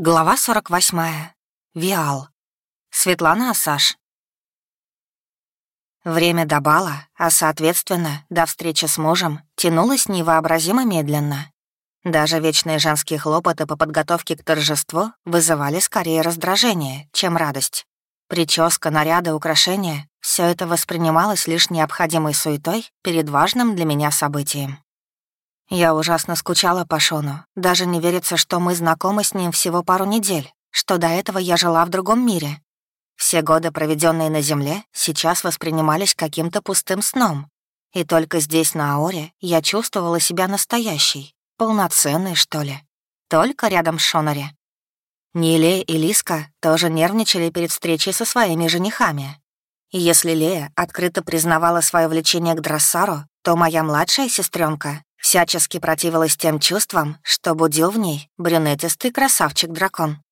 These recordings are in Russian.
Глава 48. Виал. Светлана Асаш. Время до бала, а, соответственно, до встречи с мужем, тянулось невообразимо медленно. Даже вечные женские хлопоты по подготовке к торжеству вызывали скорее раздражение, чем радость. Прическа, наряды, украшения — все это воспринималось лишь необходимой суетой перед важным для меня событием. Я ужасно скучала по Шону. Даже не верится, что мы знакомы с ним всего пару недель, что до этого я жила в другом мире. Все годы, проведенные на Земле, сейчас воспринимались каким-то пустым сном. И только здесь, на Аоре, я чувствовала себя настоящей, полноценной, что ли. Только рядом с Шонари. Ниле и Лиска тоже нервничали перед встречей со своими женихами. И если Лея открыто признавала свое влечение к Драссару, то моя младшая сестренка всячески противилась тем чувствам, что будил в ней брюнетистый красавчик-дракон.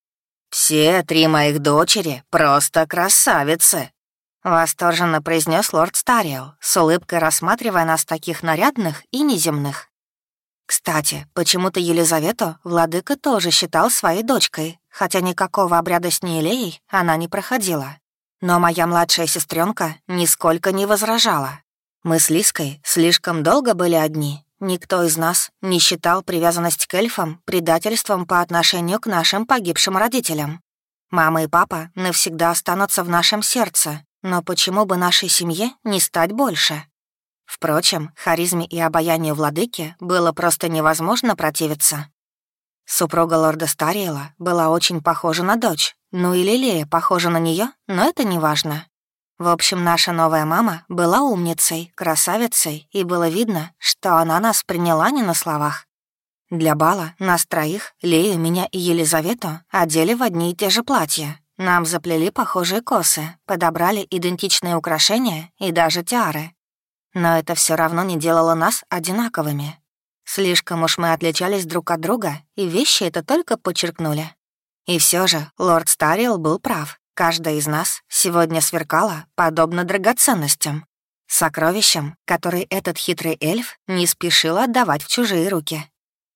«Все три моих дочери просто красавицы!» — восторженно произнес лорд Стариэл, с улыбкой рассматривая нас таких нарядных и неземных. Кстати, почему-то Елизавету владыка тоже считал своей дочкой, хотя никакого обряда с Нейлеей она не проходила. Но моя младшая сестренка нисколько не возражала. Мы с Лиской слишком долго были одни, Никто из нас не считал привязанность к эльфам предательством по отношению к нашим погибшим родителям. Мама и папа навсегда останутся в нашем сердце, но почему бы нашей семье не стать больше? Впрочем, харизме и обаянию владыки было просто невозможно противиться. Супруга лорда Стариэла была очень похожа на дочь, ну и Лилия похожа на нее, но это не важно. В общем, наша новая мама была умницей, красавицей, и было видно, что она нас приняла не на словах. Для бала нас троих, Лею, меня и Елизавету, одели в одни и те же платья. Нам заплели похожие косы, подобрали идентичные украшения и даже тиары. Но это все равно не делало нас одинаковыми. Слишком уж мы отличались друг от друга, и вещи это только подчеркнули. И все же лорд Старил был прав. Каждая из нас сегодня сверкала подобно драгоценностям, сокровищам, которые этот хитрый эльф не спешил отдавать в чужие руки.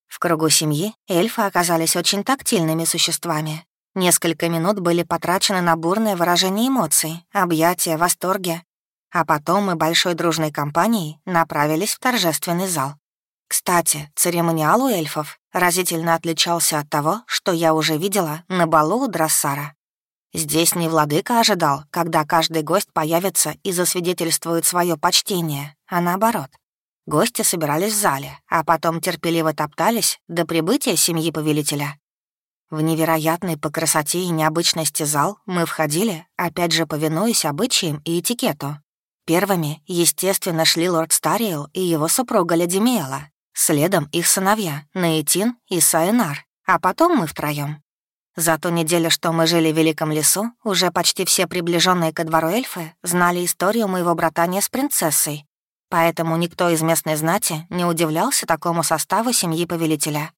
В кругу семьи эльфы оказались очень тактильными существами. Несколько минут были потрачены на бурное выражение эмоций, объятия, восторги. А потом мы большой дружной компанией направились в торжественный зал. Кстати, церемониал у эльфов разительно отличался от того, что я уже видела на балу у Драссара. Здесь не владыка ожидал, когда каждый гость появится и засвидетельствует свое почтение, а наоборот. Гости собирались в зале, а потом терпеливо топтались до прибытия семьи повелителя. В невероятный по красоте и необычности зал мы входили, опять же повинуясь обычаям и этикету. Первыми, естественно, шли лорд Стариэл и его супруга Леди Миэла, следом их сыновья Наитин и Сайенар, а потом мы втроем. За ту неделю, что мы жили в Великом лесу, уже почти все приближенные ко двору эльфы знали историю моего братания с принцессой, поэтому никто из местной знати не удивлялся такому составу семьи повелителя.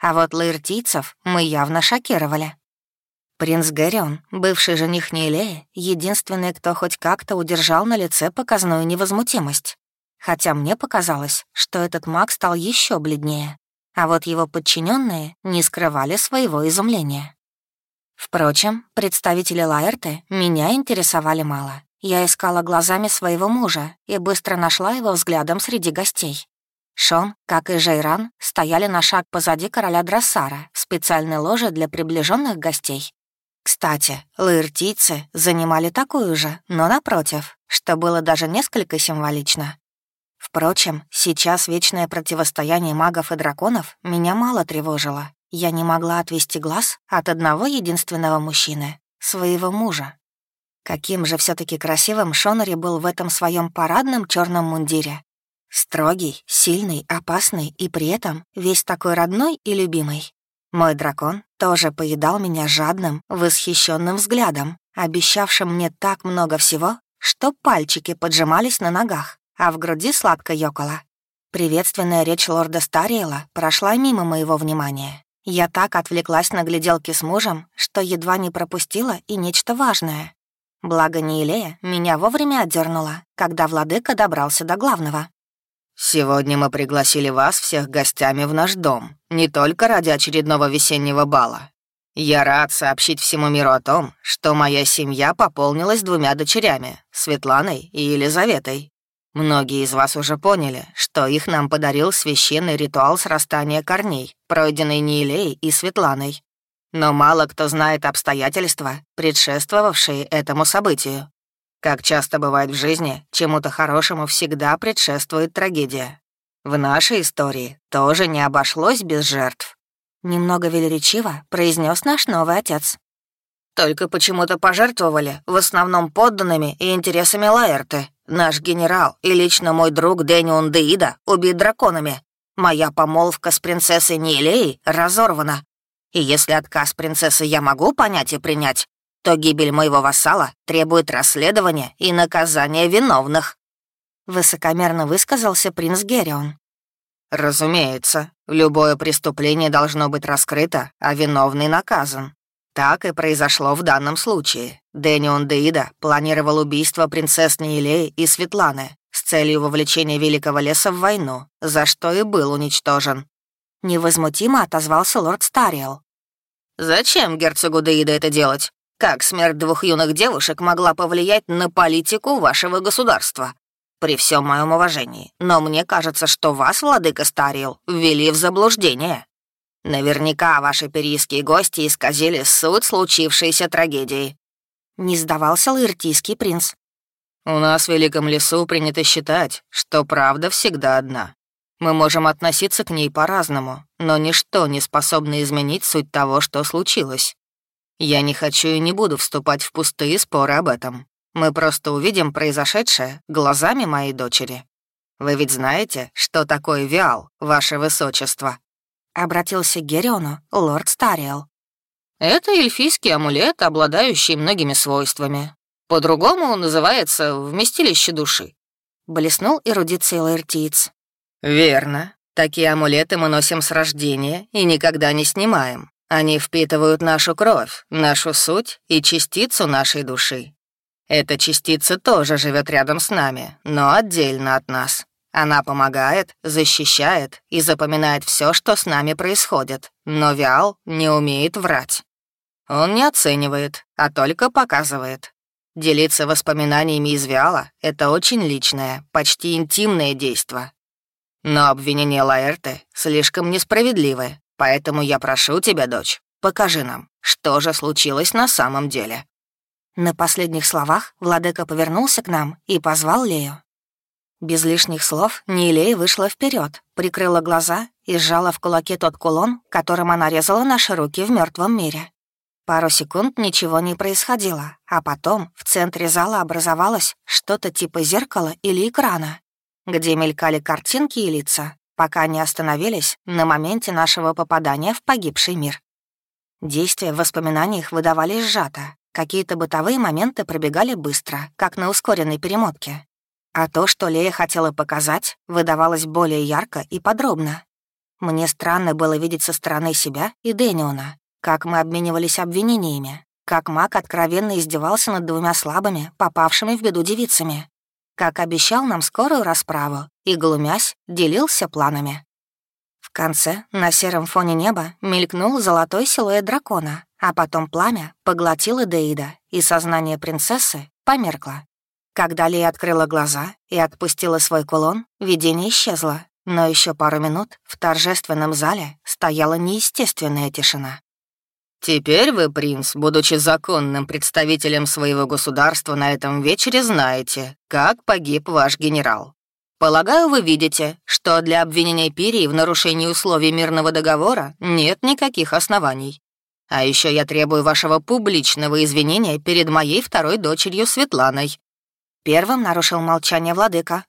А вот лаиртийцев мы явно шокировали. Принц Гэрион, бывший жених Нейлея, единственный, кто хоть как-то удержал на лице показную невозмутимость. Хотя мне показалось, что этот маг стал еще бледнее, а вот его подчиненные не скрывали своего изумления. Впрочем, представители Лаэрты меня интересовали мало. Я искала глазами своего мужа и быстро нашла его взглядом среди гостей. Шон, как и Жейран, стояли на шаг позади короля Драссара в специальной ложе для приближенных гостей. Кстати, лаэртийцы занимали такую же, но напротив, что было даже несколько символично. Впрочем, сейчас вечное противостояние магов и драконов меня мало тревожило. Я не могла отвести глаз от одного единственного мужчины, своего мужа. Каким же все таки красивым Шонари был в этом своем парадном черном мундире. Строгий, сильный, опасный и при этом весь такой родной и любимый. Мой дракон тоже поедал меня жадным, восхищенным взглядом, обещавшим мне так много всего, что пальчики поджимались на ногах, а в груди сладко ёкало. Приветственная речь лорда Стариэла прошла мимо моего внимания. Я так отвлеклась на гляделки с мужем, что едва не пропустила и нечто важное. Благо Неилея меня вовремя отдернула, когда владыка добрался до главного. «Сегодня мы пригласили вас всех гостями в наш дом, не только ради очередного весеннего бала. Я рад сообщить всему миру о том, что моя семья пополнилась двумя дочерями, Светланой и Елизаветой. Многие из вас уже поняли, что их нам подарил священный ритуал срастания корней, пройденный Нилей и Светланой. Но мало кто знает обстоятельства, предшествовавшие этому событию. Как часто бывает в жизни, чему-то хорошему всегда предшествует трагедия. В нашей истории тоже не обошлось без жертв. Немного велеречиво произнес наш новый отец. Только почему-то пожертвовали в основном подданными и интересами Лаэрты. Наш генерал и лично мой друг Дэнион Деида убит драконами. Моя помолвка с принцессой Нилеей разорвана. И если отказ принцессы я могу понять и принять, то гибель моего вассала требует расследования и наказания виновных. Высокомерно высказался принц Герион. Разумеется, любое преступление должно быть раскрыто, а виновный наказан. Так и произошло в данном случае. Дэнион Деида планировал убийство принцесс Неилей и Светланы с целью вовлечения Великого Леса в войну, за что и был уничтожен. Невозмутимо отозвался лорд Стариэл. «Зачем герцогу Деида это делать? Как смерть двух юных девушек могла повлиять на политику вашего государства? При всем моем уважении, но мне кажется, что вас, владыка Стариел, ввели в заблуждение. Наверняка ваши перийские гости исказили суть случившейся трагедии». Не сдавался лаиртийский принц. «У нас в Великом лесу принято считать, что правда всегда одна. Мы можем относиться к ней по-разному, но ничто не способно изменить суть того, что случилось. Я не хочу и не буду вступать в пустые споры об этом. Мы просто увидим произошедшее глазами моей дочери. Вы ведь знаете, что такое виал, ваше высочество?» Обратился к Гериону лорд Стариэл. «Это эльфийский амулет, обладающий многими свойствами. По-другому называется «вместилище души». Блеснул эрудицией лаэртиец. «Верно. Такие амулеты мы носим с рождения и никогда не снимаем. Они впитывают нашу кровь, нашу суть и частицу нашей души. Эта частица тоже живет рядом с нами, но отдельно от нас. Она помогает, защищает и запоминает все, что с нами происходит, но Виал не умеет врать. Он не оценивает, а только показывает. Делиться воспоминаниями из Виала — это очень личное, почти интимное действо. Но обвинения Лаэрты слишком несправедливы, поэтому я прошу тебя, дочь, покажи нам, что же случилось на самом деле. На последних словах владыка повернулся к нам и позвал Лею. Без лишних слов Нилей вышла вперед, прикрыла глаза и сжала в кулаке тот кулон, которым она резала наши руки в мертвом мире. Пару секунд ничего не происходило, а потом в центре зала образовалось что-то типа зеркала или экрана, где мелькали картинки и лица, пока не остановились на моменте нашего попадания в погибший мир. Действия в воспоминаниях выдавались сжато, Какие-то бытовые моменты пробегали быстро, как на ускоренной перемотке. А то, что Лея хотела показать, выдавалось более ярко и подробно. Мне странно было видеть со стороны себя и Дэниона, как мы обменивались обвинениями, как маг откровенно издевался над двумя слабыми, попавшими в беду девицами, как обещал нам скорую расправу и, глумясь, делился планами. В конце, на сером фоне неба, мелькнул золотой силуэт дракона, а потом пламя поглотило Деида, и сознание принцессы померкло. Когда Лия открыла глаза и отпустила свой кулон, видение исчезло, но еще пару минут в торжественном зале стояла неестественная тишина. «Теперь вы, принц, будучи законным представителем своего государства на этом вечере, знаете, как погиб ваш генерал. Полагаю, вы видите, что для обвинения Пирии в нарушении условий мирного договора нет никаких оснований. А еще я требую вашего публичного извинения перед моей второй дочерью Светланой». Первым нарушил молчание владыка.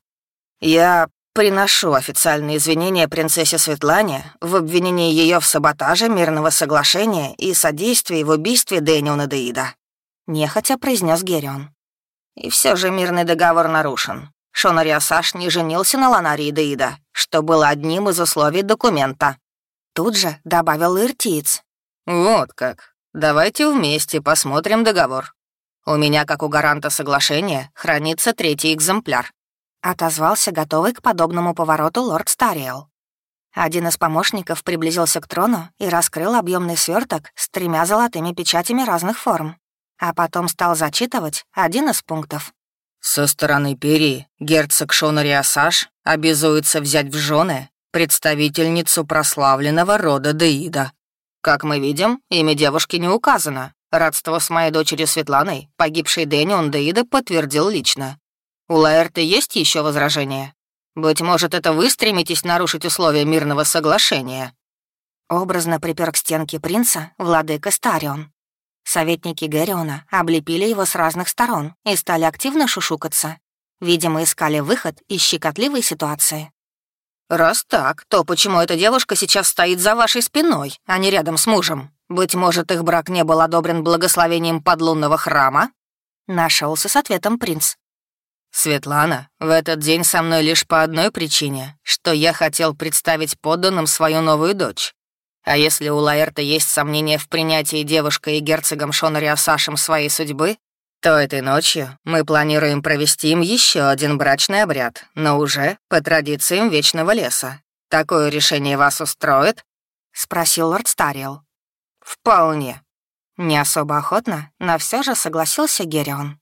«Я приношу официальные извинения принцессе Светлане в обвинении ее в саботаже мирного соглашения и содействии в убийстве Дэниона Деида», — нехотя произнес Герион. «И все же мирный договор нарушен. Шонариасаш не женился на Ланарии Деида, что было одним из условий документа». Тут же добавил Иртиец. «Вот как. Давайте вместе посмотрим договор. У меня, как у гаранта соглашения, хранится третий экземпляр». Отозвался готовый к подобному повороту лорд Стариэл. Один из помощников приблизился к трону и раскрыл объемный сверток с тремя золотыми печатями разных форм, а потом стал зачитывать один из пунктов. «Со стороны Перии герцог Шонариасаш обязуется взять в жены представительницу прославленного рода Деида. Как мы видим, имя девушки не указано. Родство с моей дочерью Светланой, погибшей Дэнион Деида, подтвердил лично. У Лаэрты есть еще возражения? Быть может, это вы стремитесь нарушить условия мирного соглашения?» Образно припер к стенке принца владыка Старион. Советники Гэриона облепили его с разных сторон и стали активно шушукаться. Видимо, искали выход из щекотливой ситуации. «Раз так, то почему эта девушка сейчас стоит за вашей спиной, а не рядом с мужем? Быть может, их брак не был одобрен благословением подлунного храма?» Нашелся с ответом принц. «Светлана, в этот день со мной лишь по одной причине, что я хотел представить подданным свою новую дочь. А если у Лаэрта есть сомнения в принятии девушкой и герцогом Шонариасашем своей судьбы, то этой ночью мы планируем провести им еще один брачный обряд, но уже по традициям Вечного Леса. Такое решение вас устроит?» — спросил лорд Стариэл. «Вполне». Не особо охотно, но все же согласился Герион.